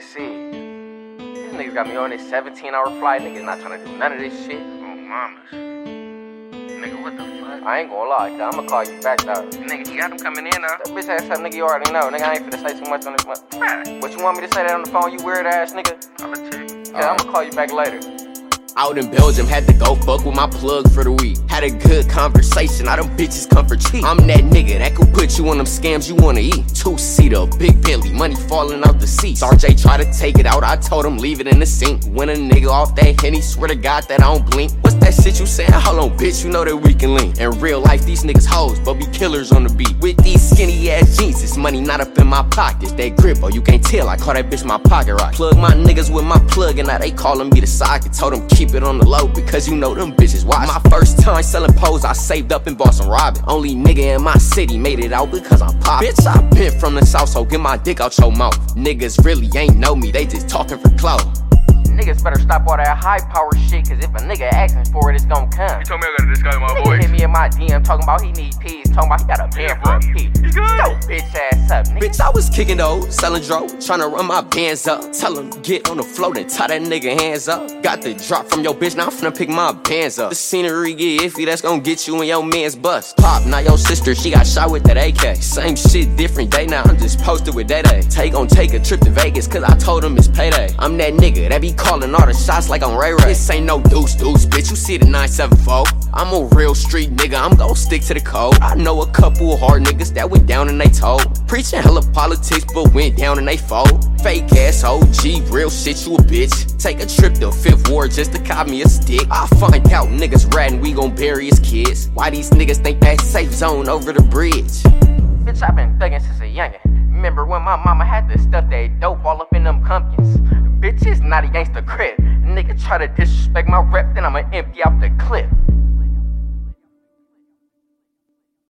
See, these niggas got me on this 17 hour flight. Niggas not trying to do none of this shit. Oh, mamas. Nigga, what the fuck? I ain't gonna lie, I'ma call you back though. Nigga, you got them coming in now. That bitch ass up, nigga, you already know. Nigga, I ain't finna say too much on this. one. What you want me to say that on the phone, you weird ass nigga? Politics. Yeah, I'ma call you back later. Out in Belgium, had to go fuck with my plug for the week. Had a good conversation, all them bitches come for cheap. I'm that nigga that could put you on them scams you wanna eat. Two seater, big Billy, money falling out the seats. RJ tried to take it out, I told him leave it in the sink. When a nigga off that henny, swear to God that I don't blink. What's that shit you saying? Hold on, bitch, you know that we can link. In real life, these niggas hoes, but be killers on the beat. With these skinny ass jeans, it's money not up in my pockets. That grip, oh, you can't tell, I call that bitch my pocket rock. Plug my niggas with my plug, and now they calling me the socket. Told them keep it on the low, because you know them bitches watch. My first time selling pose, I saved up and bought some robbing. Only nigga in my city made it out because I'm pop. Bitch, I been from the south, so get my dick out your mouth. Niggas really ain't know me, they just talking for clout. Niggas better stop all that high power shit, cause if a nigga asking for it, it's gon' come. You told me I gotta disguise my Nigga voice. hit me in my DM talking about he need peas, talking about he got a pen for a pee. You good? Yo, bitch ass up, nigga. Bitch, I was kicking those, selling dro, tryna run my bands up. Tell him get on the float and tie that nigga hands up. Got the drop from your bitch, now I'm finna pick my bands up. The scenery get iffy, that's gon' get you in your man's bus. Pop, now your sister, she got shot with that AK. Same shit, different day now, I'm just posted with that Day. Tay gon' take a trip to Vegas, cause I told him it's payday. I'm that nigga that be calling all the shots like I'm Ray Ray. This ain't no deuce deuce, bitch, you see the 974. I'm a real street nigga, I'm gon' stick to the code. I know a couple hard niggas that went down and they told. Preaching hella politics, but went down and they fold. Fake ass OG, real shit, you a bitch. Take a trip to Fifth Ward just to cop me a stick. I find out niggas ratting, we gon' bury his kids. Why these niggas think that safe zone over the bridge? Bitch, i been thuggin' since a youngin'. Remember when my mama had to stuff that dope all up in them pumpkins? Bitch, it's not against the crib. Nigga try to disrespect my rep, then I'ma empty out the clip.